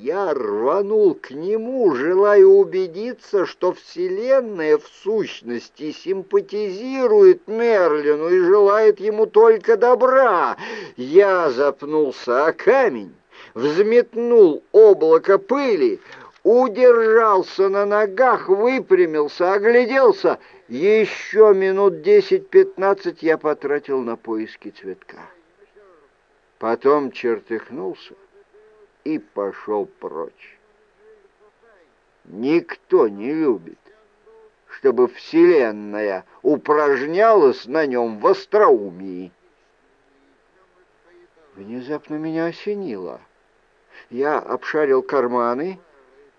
Я рванул к нему, желая убедиться, что Вселенная в сущности симпатизирует Мерлину и желает ему только добра. Я запнулся о камень, взметнул облако пыли, удержался на ногах, выпрямился, огляделся. Еще минут десять-пятнадцать я потратил на поиски цветка. Потом чертыхнулся и пошел прочь. Никто не любит, чтобы Вселенная упражнялась на нем в остроумии. Внезапно меня осенило. Я обшарил карманы,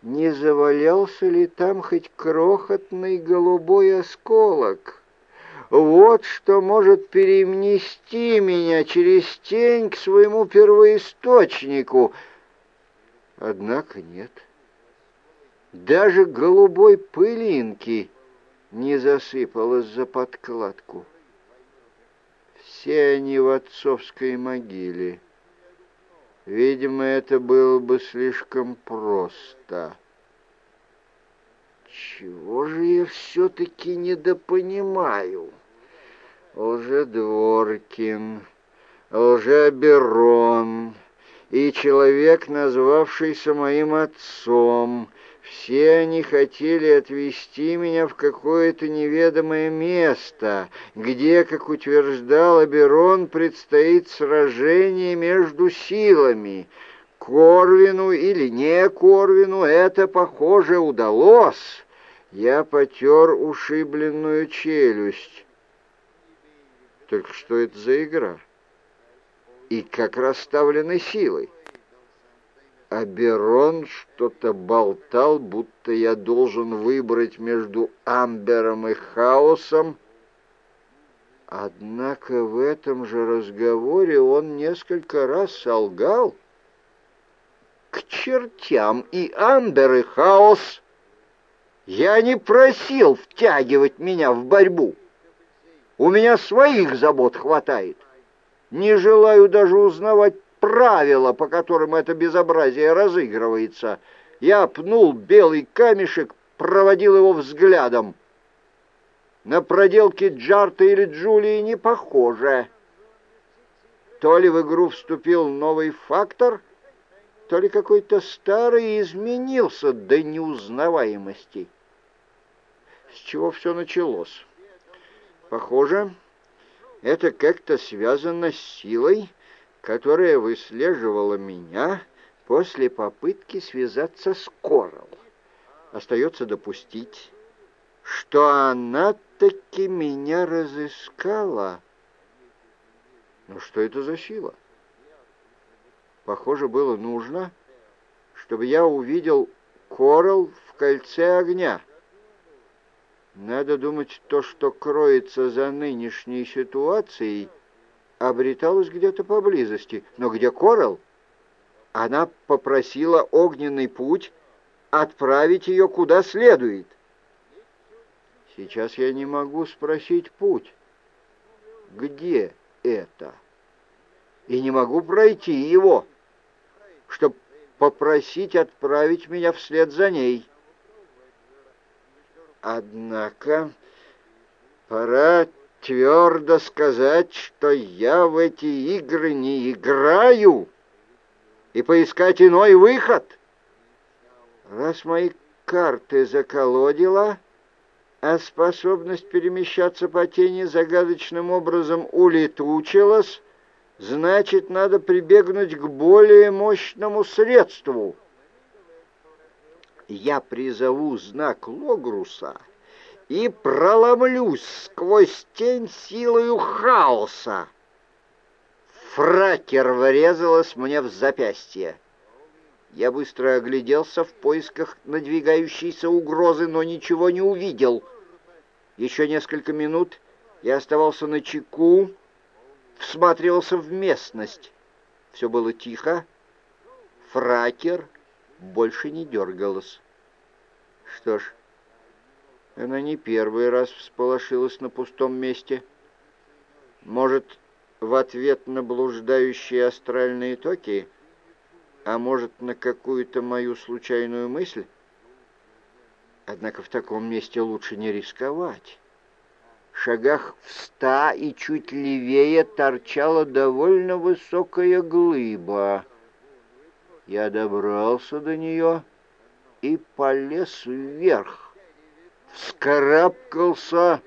не завалялся ли там хоть крохотный голубой осколок. Вот что может перенести меня через тень к своему первоисточнику — Однако нет. Даже голубой пылинки не засыпалось за подкладку. Все они в отцовской могиле. Видимо, это было бы слишком просто. Чего же я все-таки недопонимаю? Лжедворкин, лжеаберон и человек, назвавшийся моим отцом. Все они хотели отвезти меня в какое-то неведомое место, где, как утверждал Аберон, предстоит сражение между силами. Корвину или не Корвину это, похоже, удалось. Я потер ушибленную челюсть. Только что это за игра? И как расставлены силой. А Берон что-то болтал, будто я должен выбрать между Амбером и Хаосом. Однако в этом же разговоре он несколько раз солгал. К чертям и Амбер, и Хаос! Я не просил втягивать меня в борьбу. У меня своих забот хватает. Не желаю даже узнавать правила, по которым это безобразие разыгрывается. Я пнул белый камешек, проводил его взглядом. На проделки Джарта или Джулии не похоже. То ли в игру вступил новый фактор, то ли какой-то старый изменился до неузнаваемости. С чего все началось? Похоже, это как-то связано с силой, которая выслеживала меня после попытки связаться с Коралл. Остается допустить, что она таки меня разыскала. Но что это за сила? Похоже, было нужно, чтобы я увидел Коралл в кольце огня — надо думать, то, что кроется за нынешней ситуацией, обреталось где-то поблизости. Но где Корал? Она попросила огненный путь отправить ее куда следует. Сейчас я не могу спросить путь. Где это? И не могу пройти его, чтобы попросить отправить меня вслед за ней. Однако пора твердо сказать, что я в эти игры не играю, и поискать иной выход. Раз мои карты заколодила, а способность перемещаться по тени загадочным образом улетучилась, значит, надо прибегнуть к более мощному средству — я призову знак Логруса и проломлюсь сквозь тень силою хаоса. Фракер врезалась мне в запястье. Я быстро огляделся в поисках надвигающейся угрозы, но ничего не увидел. Еще несколько минут я оставался на чеку, всматривался в местность. Все было тихо. Фракер больше не дергалась. Что ж, она не первый раз всполошилась на пустом месте. Может, в ответ на блуждающие астральные токи а может, на какую-то мою случайную мысль? Однако в таком месте лучше не рисковать. В шагах в ста и чуть левее торчала довольно высокая глыба. Я добрался до нее и полез вверх. Вскарабкался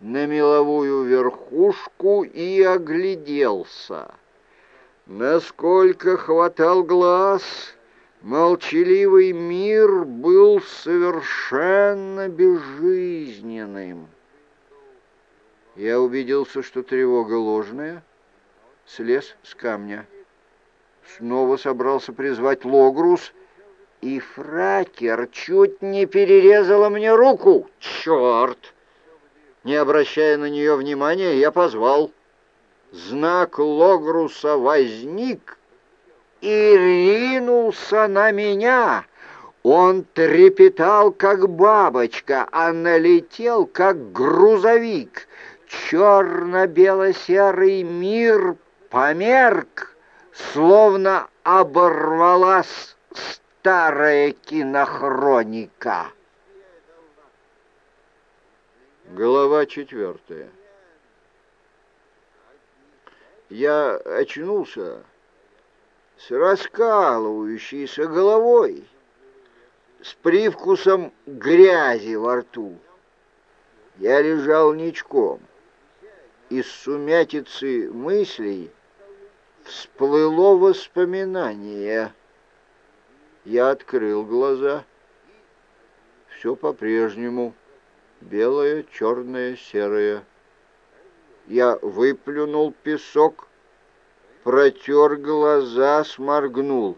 на меловую верхушку и огляделся. Насколько хватал глаз, молчаливый мир был совершенно безжизненным. Я убедился, что тревога ложная, слез с камня. Снова собрался призвать Логрус, и фракер чуть не перерезала мне руку. Черт! Не обращая на нее внимания, я позвал — знак Логруса возник и ринулся на меня. Он трепетал, как бабочка, а налетел, как грузовик. Черно-бело-серый мир померк, словно оборвалась старая кинохроника. Глава четвертая я очнулся с раскалывающейся головой, с привкусом грязи во рту. Я лежал ничком. Из сумятицы мыслей всплыло воспоминание. Я открыл глаза. Все по-прежнему. Белое, черное, серое я выплюнул песок, протер глаза, сморгнул.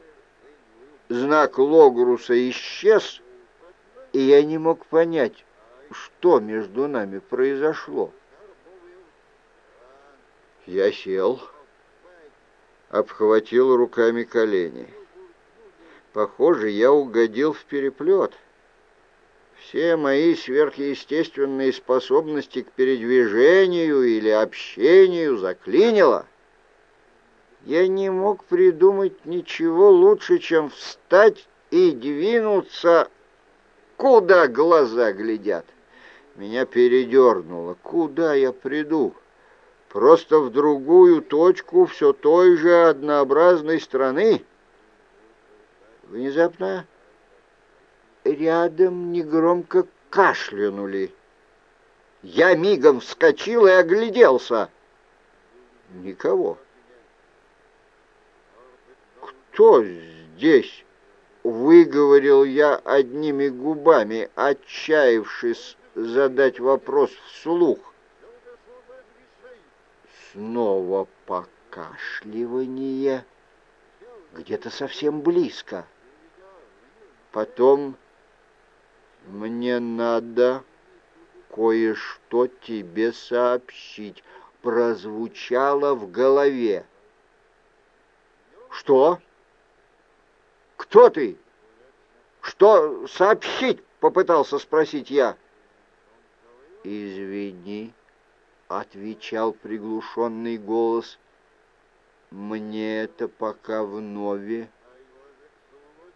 Знак Логруса исчез, и я не мог понять, что между нами произошло. Я сел, обхватил руками колени. Похоже, я угодил в переплет. Все мои сверхъестественные способности к передвижению или общению заклинило. Я не мог придумать ничего лучше, чем встать и двинуться, куда глаза глядят. Меня передернуло. Куда я приду? Просто в другую точку все той же однообразной страны? Внезапно рядом негромко кашлянули. Я мигом вскочил и огляделся. Никого. «Кто здесь?» — выговорил я одними губами, отчаявшись задать вопрос вслух. Снова покашливание, где-то совсем близко. Потом «Мне надо кое-что тебе сообщить», прозвучало в голове. «Что? Кто ты? Что сообщить?» — попытался спросить я. «Извини», — отвечал приглушенный голос, — «мне это пока вновь.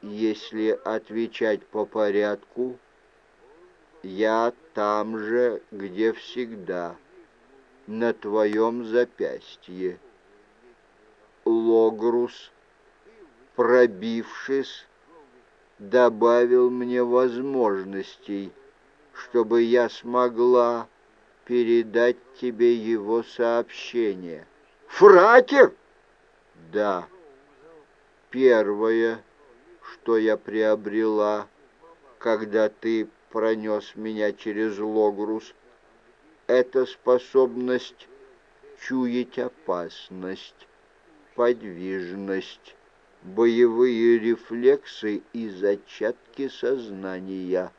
Если отвечать по порядку...» Я там же, где всегда, на твоем запястье. Логрус, пробившись, добавил мне возможностей, чтобы я смогла передать тебе его сообщение. Фракер? Да. Первое, что я приобрела, когда ты пронес меня через Логрус. Это способность чуять опасность, подвижность, боевые рефлексы и зачатки сознания.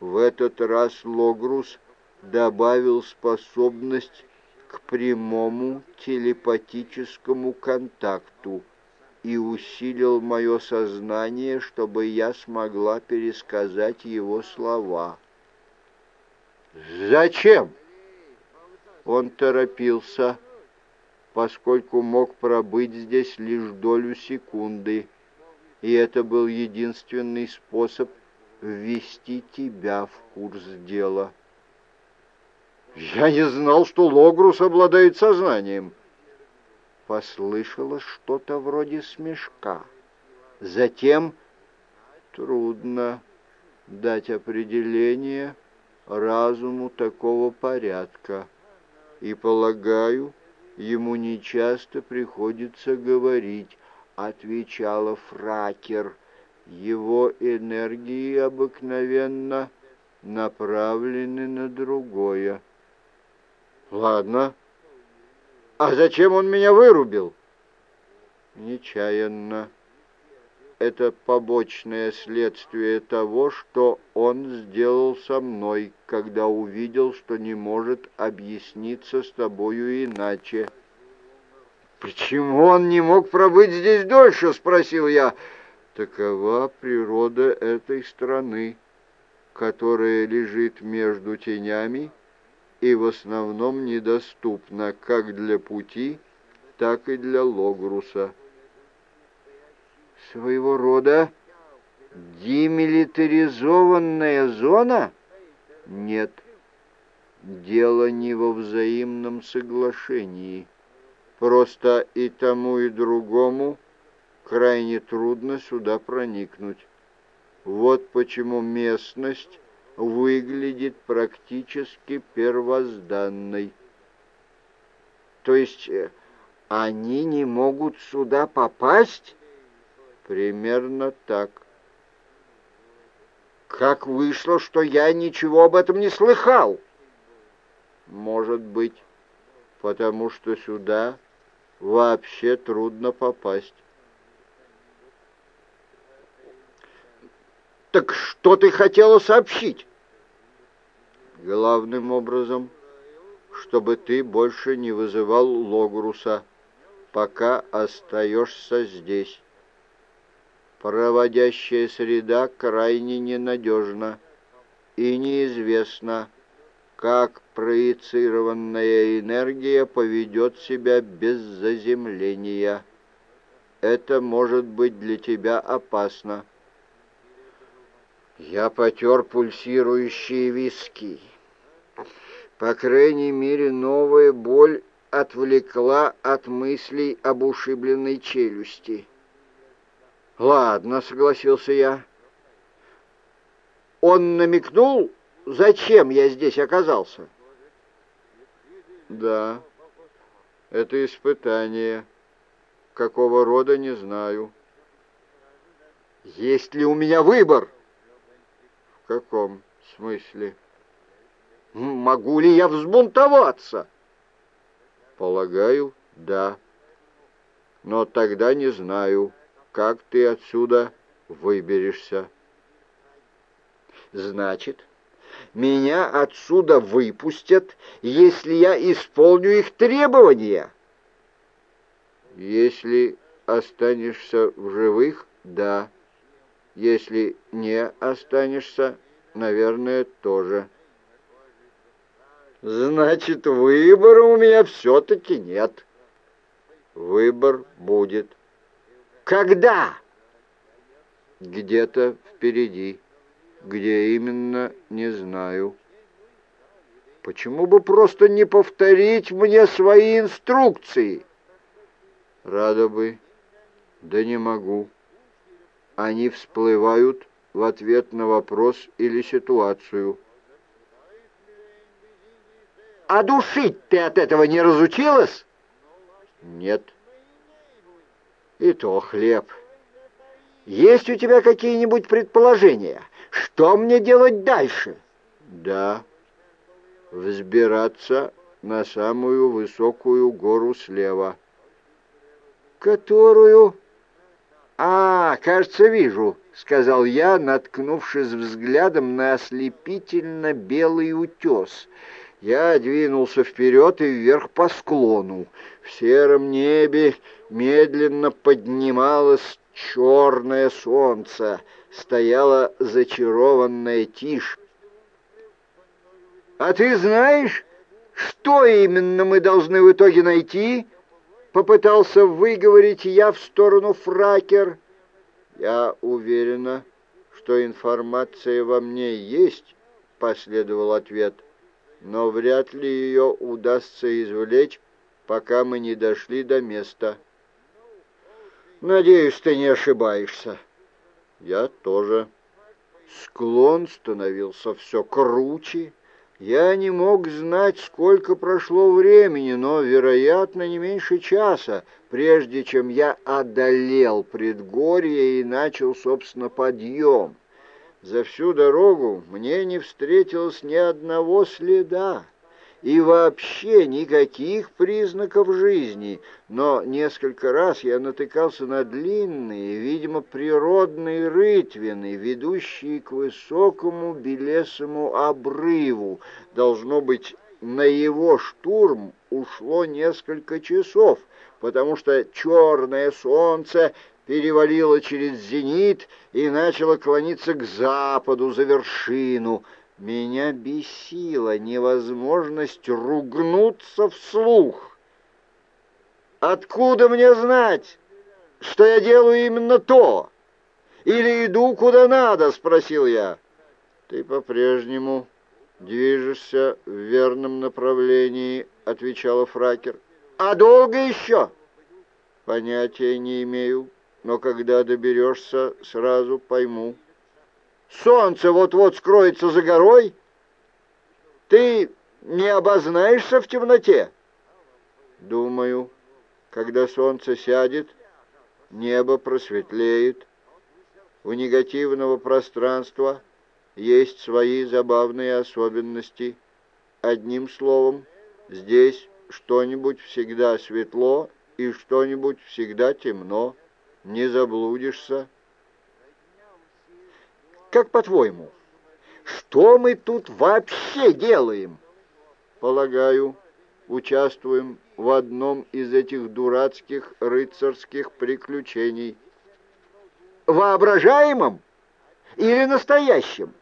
В этот раз Логрус добавил способность к прямому телепатическому контакту — и усилил мое сознание, чтобы я смогла пересказать его слова. «Зачем?» Он торопился, поскольку мог пробыть здесь лишь долю секунды. и это был единственный способ ввести тебя в курс дела. Я не знал, что Логрус обладает сознанием. Послышалось что-то вроде смешка. Затем трудно дать определение разуму такого порядка. И, полагаю, ему нечасто приходится говорить, отвечала Фракер. Его энергии обыкновенно направлены на другое. Ладно. А зачем он меня вырубил? Нечаянно это побочное следствие того, что он сделал со мной, когда увидел, что не может объясниться с тобою иначе. «Почему он не мог пробыть здесь дольше?» — спросил я. «Такова природа этой страны, которая лежит между тенями и в основном недоступна как для пути, так и для Логруса» своего рода демилитаризованная зона? Нет, дело не во взаимном соглашении. Просто и тому, и другому крайне трудно сюда проникнуть. Вот почему местность выглядит практически первозданной. То есть э, они не могут сюда попасть? Примерно так. Как вышло, что я ничего об этом не слыхал? Может быть, потому что сюда вообще трудно попасть. Так что ты хотела сообщить? Главным образом, чтобы ты больше не вызывал Логруса, пока остаешься здесь проводящая среда крайне ненадежна и неизвестно, как проецированная энергия поведет себя без заземления. Это может быть для тебя опасно. Я потер пульсирующие виски. По крайней мере, новая боль отвлекла от мыслей об ушибленной челюсти. «Ладно», — согласился я. «Он намекнул, зачем я здесь оказался?» «Да, это испытание. Какого рода, не знаю». «Есть ли у меня выбор?» «В каком смысле?» «Могу ли я взбунтоваться?» «Полагаю, да. Но тогда не знаю» как ты отсюда выберешься. Значит, меня отсюда выпустят, если я исполню их требования. Если останешься в живых, да. Если не останешься, наверное, тоже. Значит, выбора у меня все-таки нет. Выбор будет. Когда? Где-то впереди. Где именно, не знаю. Почему бы просто не повторить мне свои инструкции? Рада бы, да не могу. Они всплывают в ответ на вопрос или ситуацию. А душить ты от этого не разучилась? Нет и то хлеб. Есть у тебя какие-нибудь предположения? Что мне делать дальше? Да, взбираться на самую высокую гору слева. Которую? А, кажется, вижу, сказал я, наткнувшись взглядом на ослепительно белый утес — я двинулся вперед и вверх по склону. В сером небе медленно поднималось черное солнце, стояла зачарованная тишь. «А ты знаешь, что именно мы должны в итоге найти?» Попытался выговорить я в сторону фракер. «Я уверена, что информация во мне есть», — последовал ответ, «но вряд ли ее удастся извлечь, пока мы не дошли до места». «Надеюсь, ты не ошибаешься». «Я тоже». Склон становился все круче. Я не мог знать, сколько прошло времени, но, вероятно, не меньше часа, прежде чем я одолел предгорье и начал, собственно, подъем. За всю дорогу мне не встретилось ни одного следа и вообще никаких признаков жизни, но несколько раз я натыкался на длинные, видимо, природные рытвины, ведущие к высокому белесому обрыву. Должно быть, на его штурм ушло несколько часов, потому что черное солнце перевалило через зенит и начало клониться к западу за вершину — меня бесила невозможность ругнуться вслух. «Откуда мне знать, что я делаю именно то? Или иду куда надо?» — спросил я. «Ты по-прежнему движешься в верном направлении», — отвечала Фракер. «А долго еще?» «Понятия не имею, но когда доберешься, сразу пойму». Солнце вот-вот скроется за горой. Ты не обознаешься в темноте? Думаю, когда солнце сядет, небо просветлеет. У негативного пространства есть свои забавные особенности. Одним словом, здесь что-нибудь всегда светло и что-нибудь всегда темно. Не заблудишься. Как по-твоему, что мы тут вообще делаем? Полагаю, участвуем в одном из этих дурацких рыцарских приключений. Воображаемом или настоящем?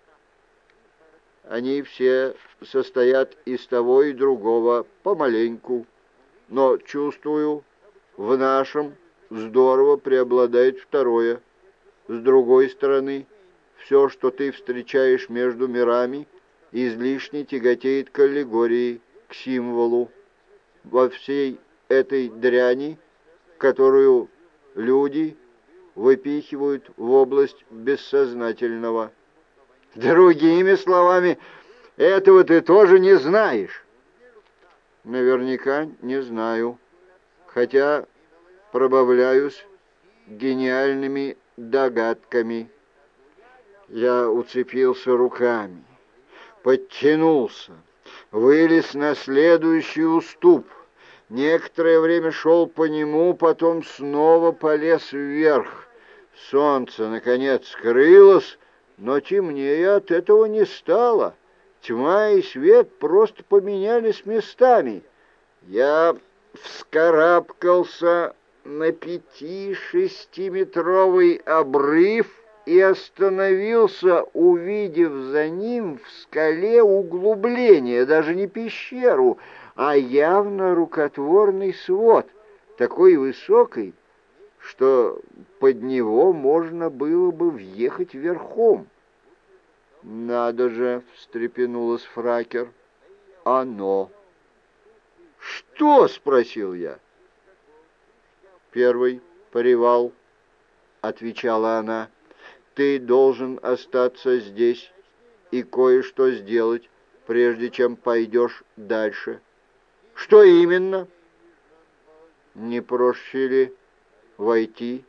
Они все состоят из того и другого помаленьку, но, чувствую, в нашем здорово преобладает второе. С другой стороны, все, что ты встречаешь между мирами, излишне тяготеет к аллегории, к символу. Во всей этой дряни, которую люди выпихивают в область бессознательного. Другими словами, этого ты тоже не знаешь. Наверняка не знаю, хотя пробавляюсь гениальными догадками. Я уцепился руками, подтянулся, вылез на следующий уступ. Некоторое время шел по нему, потом снова полез вверх. Солнце, наконец, скрылось, но темнее от этого не стало. Тьма и свет просто поменялись местами. Я вскарабкался на пяти-шестиметровый обрыв, и остановился, увидев за ним в скале углубление, даже не пещеру, а явно рукотворный свод, такой высокий, что под него можно было бы въехать верхом. «Надо же!» — встрепенулась Фракер. «Оно!» «Что?» — спросил я. «Первый привал», — отвечала она ты должен остаться здесь и кое-что сделать, прежде чем пойдешь дальше. Что именно? Не проще ли войти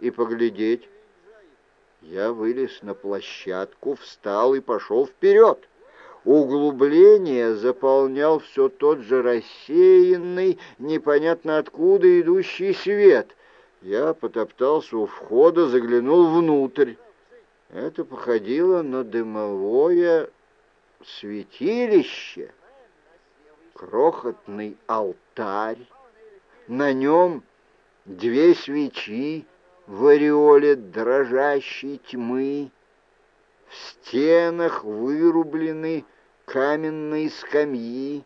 и поглядеть? Я вылез на площадку, встал и пошел вперед. Углубление заполнял все тот же рассеянный, непонятно откуда идущий свет. Я потоптался у входа, заглянул внутрь. Это походило на дымовое святилище, крохотный алтарь, на нем две свечи в ореоле дрожащей тьмы, в стенах вырублены каменные скамьи.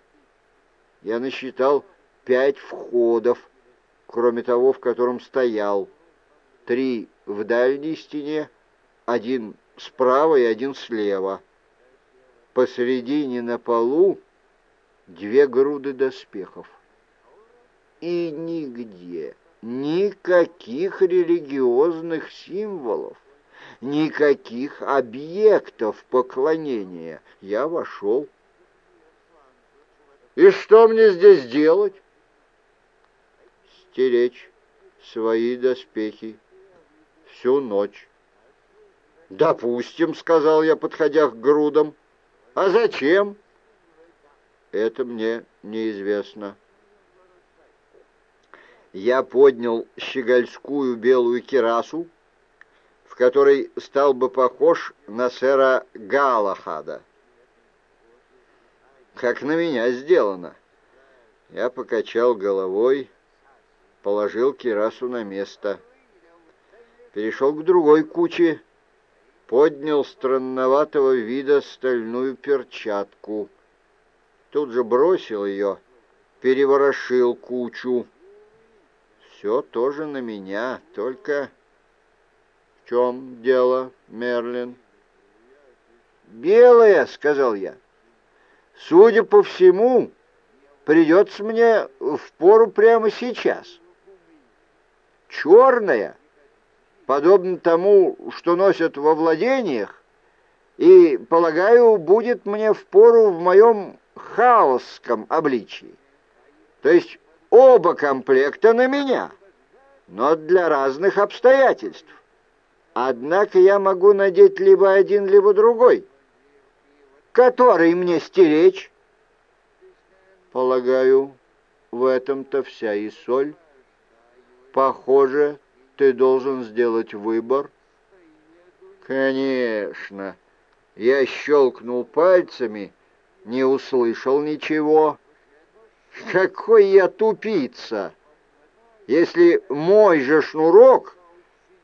Я насчитал пять входов, кроме того, в котором стоял, три в дальней стене, один справа и один слева. Посередине на полу две груды доспехов. И нигде никаких религиозных символов, никаких объектов поклонения. Я вошел. И что мне здесь делать? Стеречь свои доспехи всю ночь. «Допустим», — сказал я, подходя к грудам. «А зачем?» «Это мне неизвестно» я поднял щегольскую белую кирасу, в которой стал бы похож на сэра Галахада. Как на меня сделано. Я покачал головой, положил кирасу на место. Перешел к другой куче, поднял странноватого вида стальную перчатку. Тут же бросил ее, переворошил кучу все тоже на меня, только чем дело, Мерлин? «Белая», — сказал я. «Судя по всему, придется мне в пору прямо сейчас. Черная, подобно тому, что носят во владениях, и, полагаю, будет мне в пору в моем хаосском обличии. То есть Оба комплекта на меня, но для разных обстоятельств. Однако я могу надеть либо один, либо другой. Который мне стеречь? Полагаю, в этом-то вся и соль. Похоже, ты должен сделать выбор. Конечно. Я щелкнул пальцами, не услышал ничего. Какой я тупица! Если мой же шнурок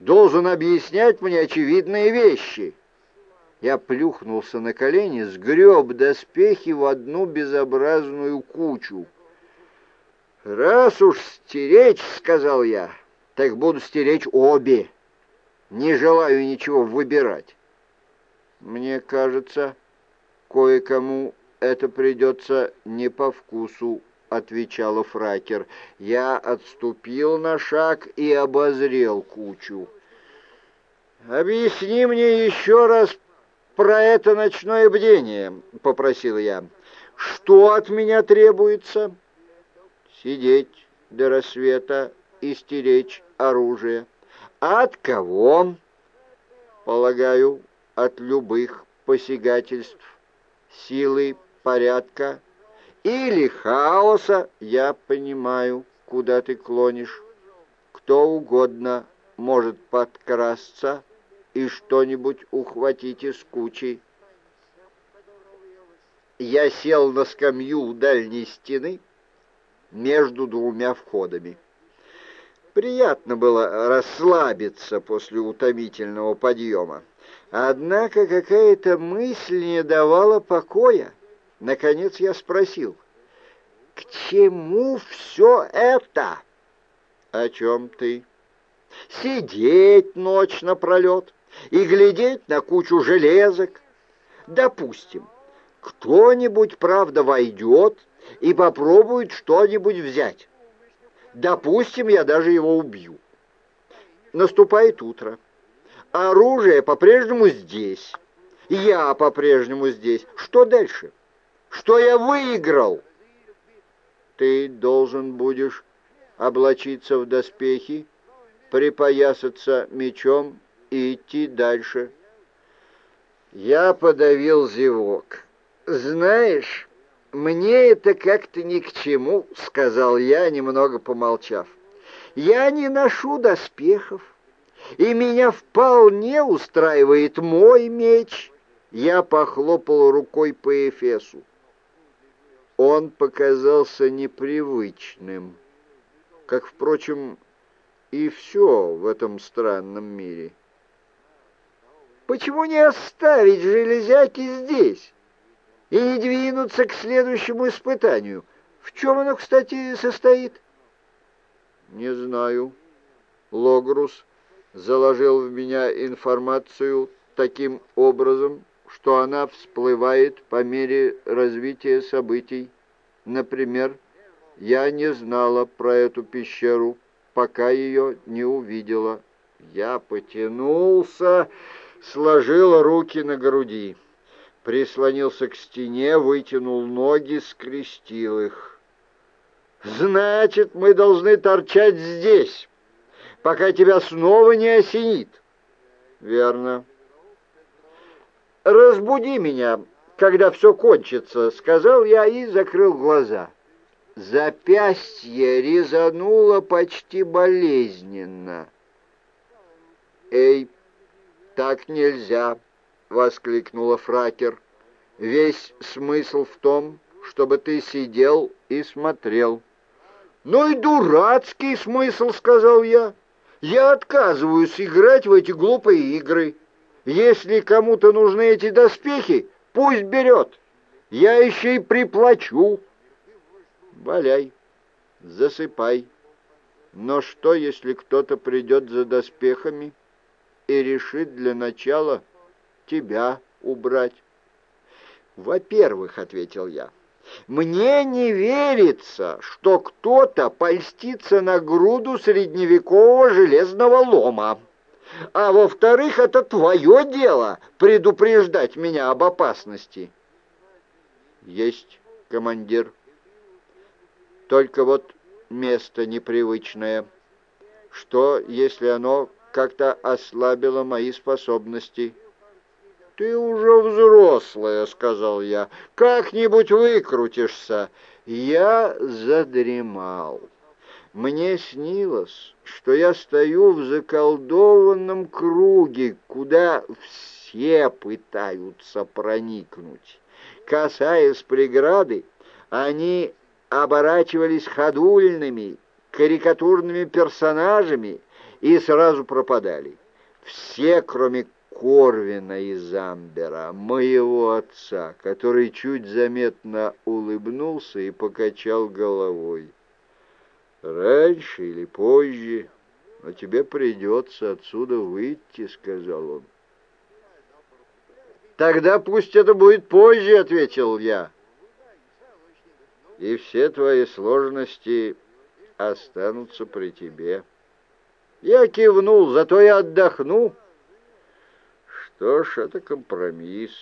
должен объяснять мне очевидные вещи. Я плюхнулся на колени, сгреб доспехи в одну безобразную кучу. «Раз уж стеречь, — сказал я, — так буду стеречь обе. Не желаю ничего выбирать. Мне кажется, кое-кому это придется не по вкусу отвечала Фракер. Я отступил на шаг и обозрел кучу. «Объясни мне еще раз про это ночное бдение», — попросил я. «Что от меня требуется?» «Сидеть до рассвета и стеречь оружие». «От кого?» «Полагаю, от любых посягательств, силы, порядка или хаоса, я понимаю, куда ты клонишь. Кто угодно может подкрасться и что-нибудь ухватить из кучи. Я сел на скамью у дальней стены между двумя входами. Приятно было расслабиться после утомительного подъема. Однако какая-то мысль не давала покоя. Наконец я спросил, «К чему все это?» «О чем ты?» «Сидеть ночь напролет и глядеть на кучу железок. Допустим, кто-нибудь, правда, войдет и попробует что-нибудь взять. Допустим, я даже его убью. Наступает утро. Оружие по-прежнему здесь. Я по-прежнему здесь. Что дальше?» что я выиграл. Ты должен будешь облачиться в доспехи, припоясаться мечом и идти дальше. Я подавил зевок. «Знаешь, мне это как-то ни к чему», — сказал я, немного помолчав. «Я не ношу доспехов, и меня вполне устраивает мой меч». Я похлопал рукой по Эфесу он показался непривычным, как, впрочем, и все в этом странном мире. Почему не оставить железяки здесь и не двинуться к следующему испытанию? В чем оно, кстати, состоит? Не знаю. Логрус заложил в меня информацию таким образом, что она всплывает по мере развития событий. Например, я не знала про эту пещеру, пока ее не увидела. Я потянулся, сложил руки на груди, прислонился к стене, вытянул ноги, скрестил их. «Значит, мы должны торчать здесь, пока тебя снова не осенит». «Верно». «Разбуди меня, когда все кончится», — сказал я и закрыл глаза. Запястье резануло почти болезненно. «Эй, так нельзя!» — воскликнула Фракер. «Весь смысл в том, чтобы ты сидел и смотрел». «Ну и дурацкий смысл», — сказал я. «Я отказываюсь играть в эти глупые игры». Если кому-то нужны эти доспехи, пусть берет. Я еще и приплачу. Валяй, засыпай. Но что, если кто-то придет за доспехами и решит для начала тебя убрать? Во-первых, — ответил я, — мне не верится, что кто-то польстится на груду средневекового железного лома. А во-вторых, это твое дело предупреждать меня об опасности. Есть, командир. Только вот место непривычное. Что, если оно как-то ослабило мои способности? «Ты уже взрослая», — сказал я. «Как-нибудь выкрутишься». Я задремал. Мне снилось, что я стою в заколдованном круге, куда все пытаются проникнуть. Касаясь преграды, они оборачивались ходульными, карикатурными персонажами и сразу пропадали. Все, кроме Корвина и Замбера, моего отца, который чуть заметно улыбнулся и покачал головой. Раньше или позже, но тебе придется отсюда выйти, — сказал он. Тогда пусть это будет позже, — ответил я. И все твои сложности останутся при тебе. Я кивнул, зато я отдохну. Что ж, это компромисс.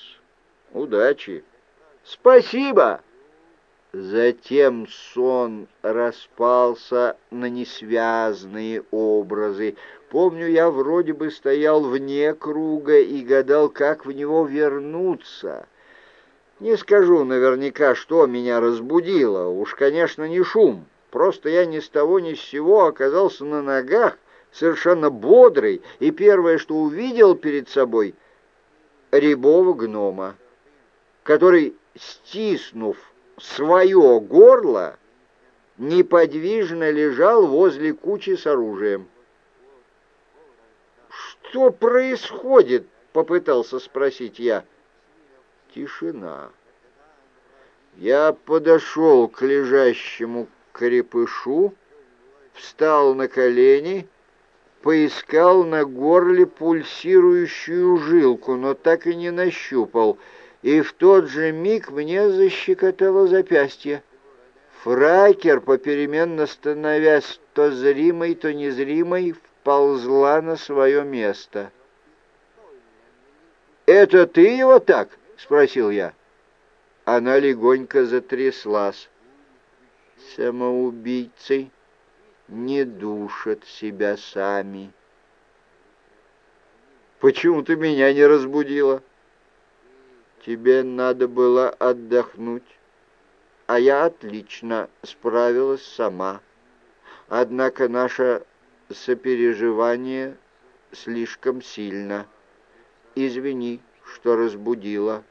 Удачи. Спасибо. Затем сон распался на несвязные образы. Помню, я вроде бы стоял вне круга и гадал, как в него вернуться. Не скажу наверняка, что меня разбудило. Уж, конечно, не шум. Просто я ни с того ни с сего оказался на ногах, совершенно бодрый, и первое, что увидел перед собой — рябого гнома, который, стиснув свое горло, неподвижно лежал возле кучи с оружием. «Что происходит?» — попытался спросить я. Тишина. Я подошел к лежащему крепышу, встал на колени, поискал на горле пульсирующую жилку, но так и не нащупал — и в тот же миг мне защекотало запястье. Фракер, попеременно становясь то зримой, то незримой, вползла на свое место. «Это ты его так?» — спросил я. Она легонько затряслась. «Самоубийцы не душат себя сами». «Почему ты меня не разбудила?» Тебе надо было отдохнуть, а я отлично справилась сама. Однако наше сопереживание слишком сильно. Извини, что разбудила».